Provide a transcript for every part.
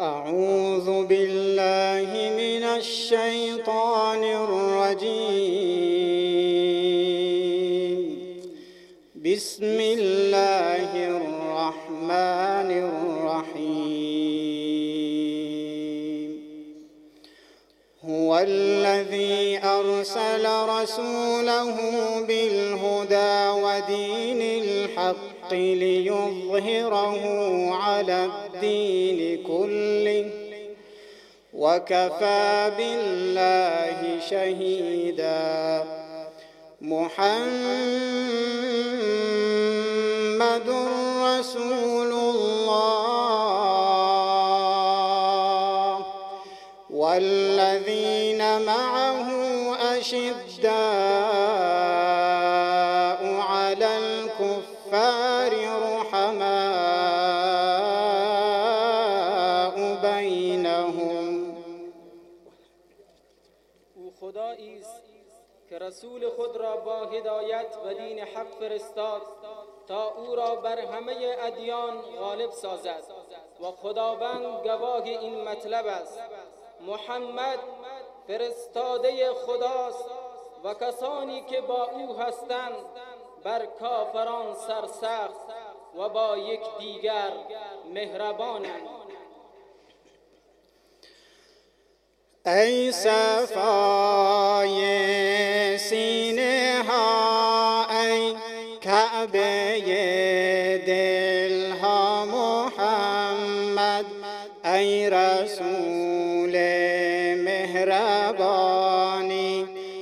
أعوذ بالله من الشيطان الرجيم. بسم الله الرحمن الرحيم. هو الذي أرسل رسوله بالهدى ودين الحق ليظهره على الدين كله وكفى بالله شهيدا. محمد رسول الله. والذين معه أشداء. رسول خود را با هدایت و دین حق فرستاد تا او را بر همه ادیان غالب سازد و خداوند گواه این مطلب است. محمد فرستاده خداست و کسانی که با او هستند بر کافران سرسخت و با یکدیگر مهربانند. ای صفای کعبه دل ها محمد ای رسول مهربانی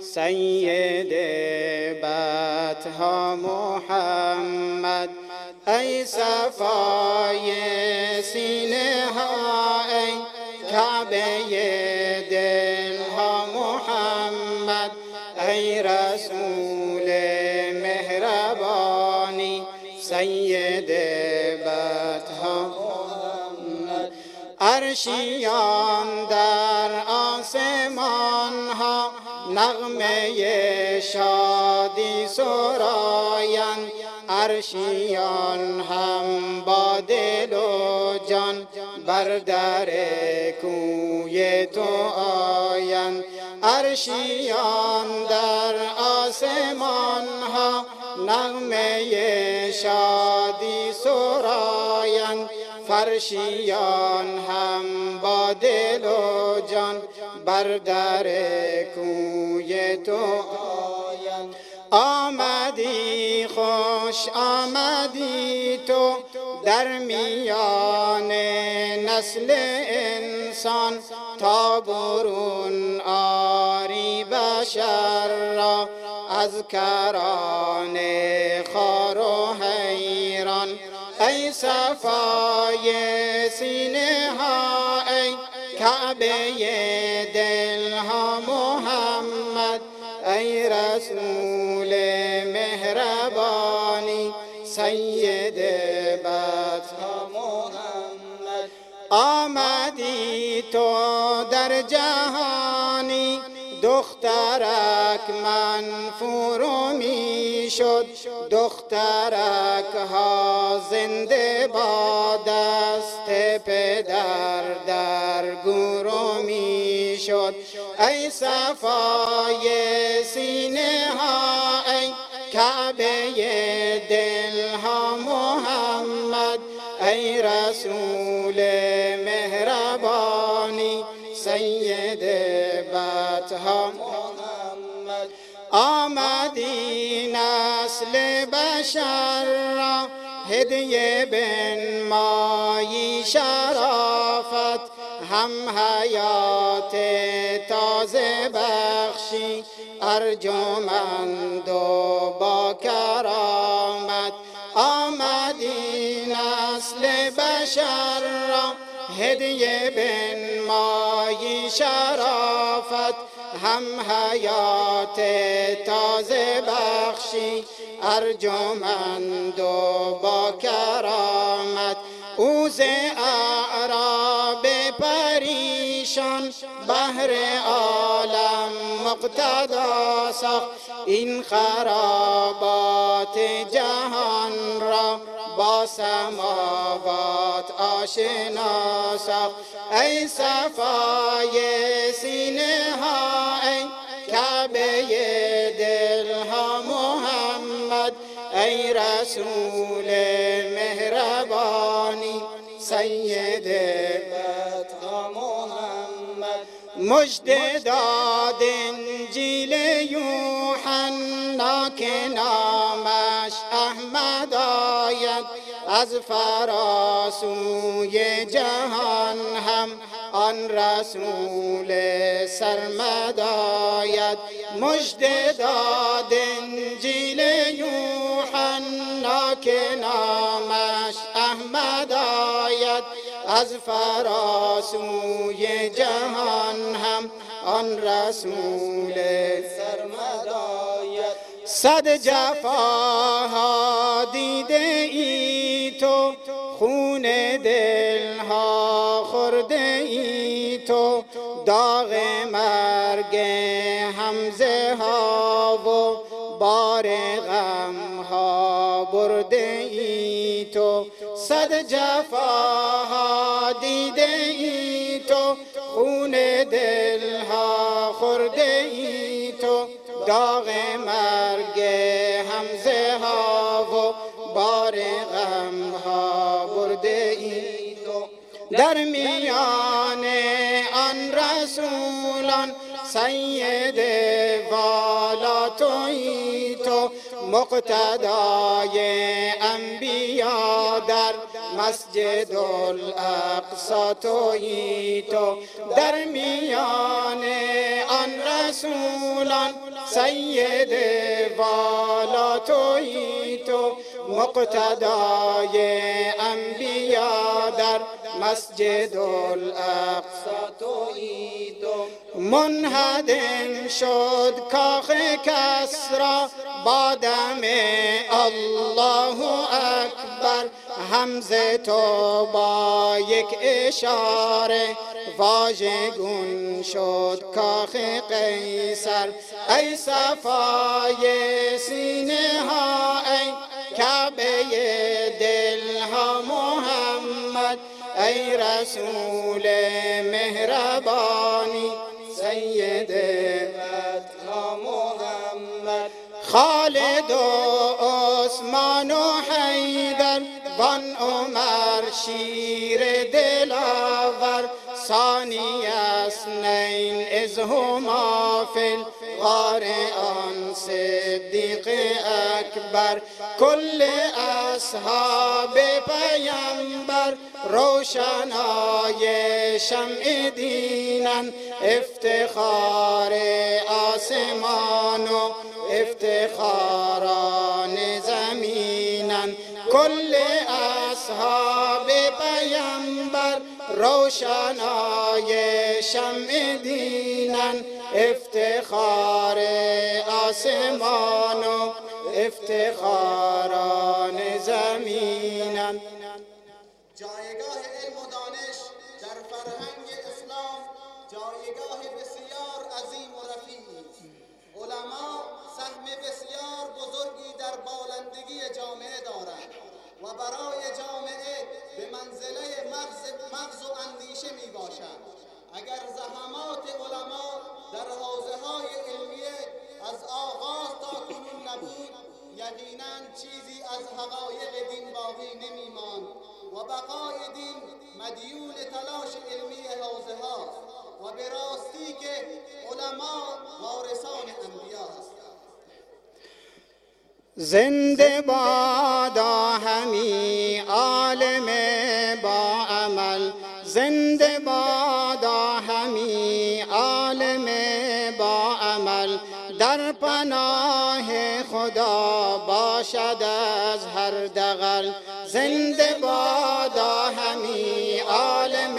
سید بطها محمد ای صفای سینه ها ای کعبه دل. عرشیان در آسمان ها نغمه شادی سرایند عرشیان هم با دل و جان بر در کوی تو آیند. عرشیان در آسمان ها نغمه شادی سرایند فرشیان هم با دل و جان بر در کوی تو. آمدی خوش آمدی تو در میان نسل انسان. تا برون آری بشر را از کران صفای سینه ها ای کعبه دل ها محمد ای رسول مهربانی سید بطها محمد. آمدی تو در جهانی دخترک منفور می شد. دخترک ها زنده با دست پدر در گورو می شد. ای صفای سینه ها ای کعبه دل ها محمد ای رسول محمد. آمدی نسل بشر را هدیه بن مایی شرافت هم حیات تازه بخشی ارجمند و با کرامت. آمدی نسل بشر را هدیه بن مایی شرافت هم حیات تازه بخشی ارجمند و با کرامت. اوز اعراب پری ایشان بهر عالم مقتدا ساخت. این خرابات جهان را با سماوات آشنا ساخت ای صفای سینه ها ای کعبه دل ها محمد ای رسول مهربانی سید فتح محمد. مجد داد انجیل که نامش احمد آید. از فراسوی جهان هم آن رسول سرمد آید. مجد داد انجیل یوحنا که نامش احمد آید. از فراسوی جهان هم آن رسول سرمد صد جفاها دیده ای تو خون دلها خورده ای تو. داغ مرگ همزه ها و بار غم ها برده ای تو. صد جفاها دیده ای تو خون دلها خورده ای تو. داغ مرگ در میان آن رسولان سید والا توی تو مقتدای انبیا در مسجد الاقصا توی تو در میان آن رسولان سید والا توی تو مقتدای انبیا در مسجد الاقصا توی تو منهدم شد کاخ کسرا با دم الله اکبر. همزه تو با یک اشاره واژگون شد کاخ قیصر. ای صفای سینه ها ای کعبه رسول مهربانی سید فتح محمد. خالد و عثمان و حیدر وان عمر شیر دلاور ثانی اسنین از هما فی الغار آن صدیق اکبر کل اصحاب پیمبر روشنای شمع دینن. افتخار آسمان و افتخاران زمینن. کل اصحاب پیمبر روشنای شمع دینن. افتخار آسمان و افتخاران زمینن جایگاه علم و دانش در فرهنگ اسلام جایگاه بسیار عظیم و رفیعی علما سهم بسیار بزرگی در بالندگی جامعه دارند و برای جامعه به منزله مغز, مغز و اندیشه می باشند اگر زحمات علما در حوزه های علمیه از آغاز تا کنون نبود یقینا چیزی از حقایق دین باقی نمی ماند و بقای دین مدیون تلاش علمی حوزه هاست و به راستی که علما وارثان انبیا هستند زنده بادا همی عالم با عمل زنده بادا همی عالم با عمل. در پناه خدا باشد از هر دغل. زنده بادا همی عالم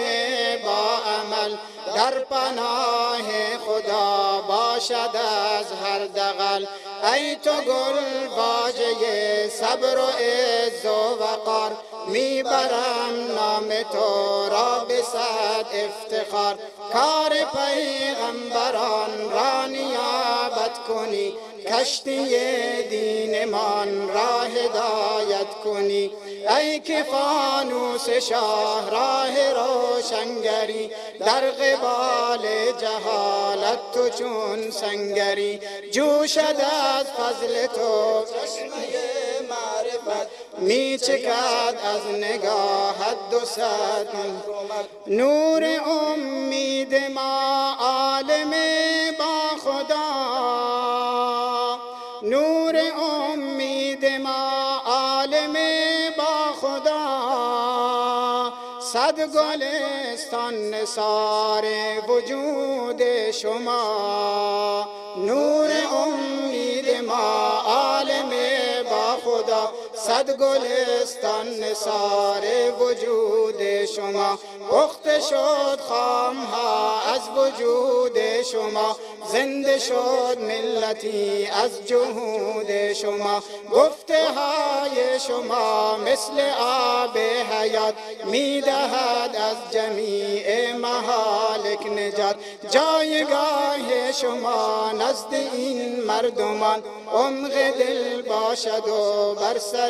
با عمل. در پناه خدا باشد از هر دغل. ای تو گل واجه صبر و عز و وقار. می‌برم نام تو را به صد افتخار. کار پیغمبران را نیابت کنی کشتی دینمان را هدایت کنی. ای که فانوس شاه راه روشنگری در قبال جهالت تو چون سنگری. جوشد از فضل تو چشمه معرفت می چکد از نگاهت دو صد نور امید ما عالم با خدا. نور امید ما عالم با خدا. صد گلستان نثار وجود شما. نور صد گلستان نثار وجود شما. پخت شد خام ها از وجود شما. زنده شد ملتی از جهود شما. گفته های شما مثل آب حیات می‌دهد از جمیع محالک نجات. جایگاه شما نزد این مردمان. عمق دل باشد و بر سر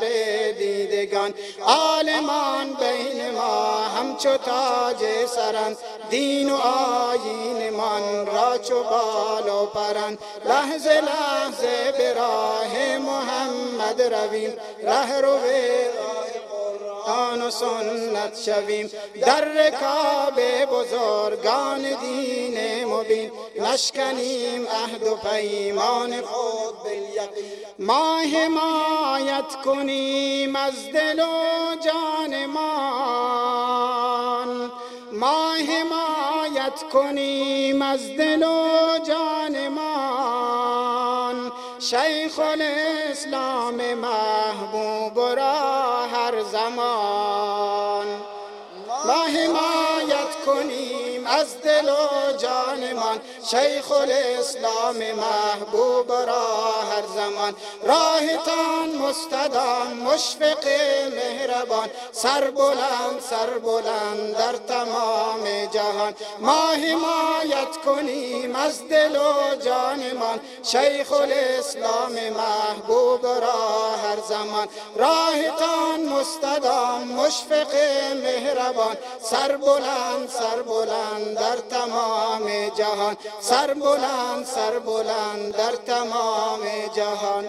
دیدگان. عالمان بین ما همچو تاج سرند دین و آیین من را چو بال و پرند لحظه لحظه به راه محمد رویم. ره رو قرآن و سنت شویم. در رکاب بزرگان دین مبین. نشکنیم عهد و پیمان خود بالیقین. ما حمایت کنیم از دل و جان مان. ما حمایت کنیم از دل و جان مان. شیخ الاسلام محبوب را هر از دل و جانمان شیخ الاسلام محبوب را هر زمان. راهتان مستدام مشفق مهربان. سر بلند سر بلند در تمام جهان. ما حمایت کنیم از دل و جانمان شیخ الاسلام محبوب را هر زمان. راهتان مستدام مشفق مهربان. سر بلند سر بلند در تمام جهان. سر بلند سر بلند در تمام جهان.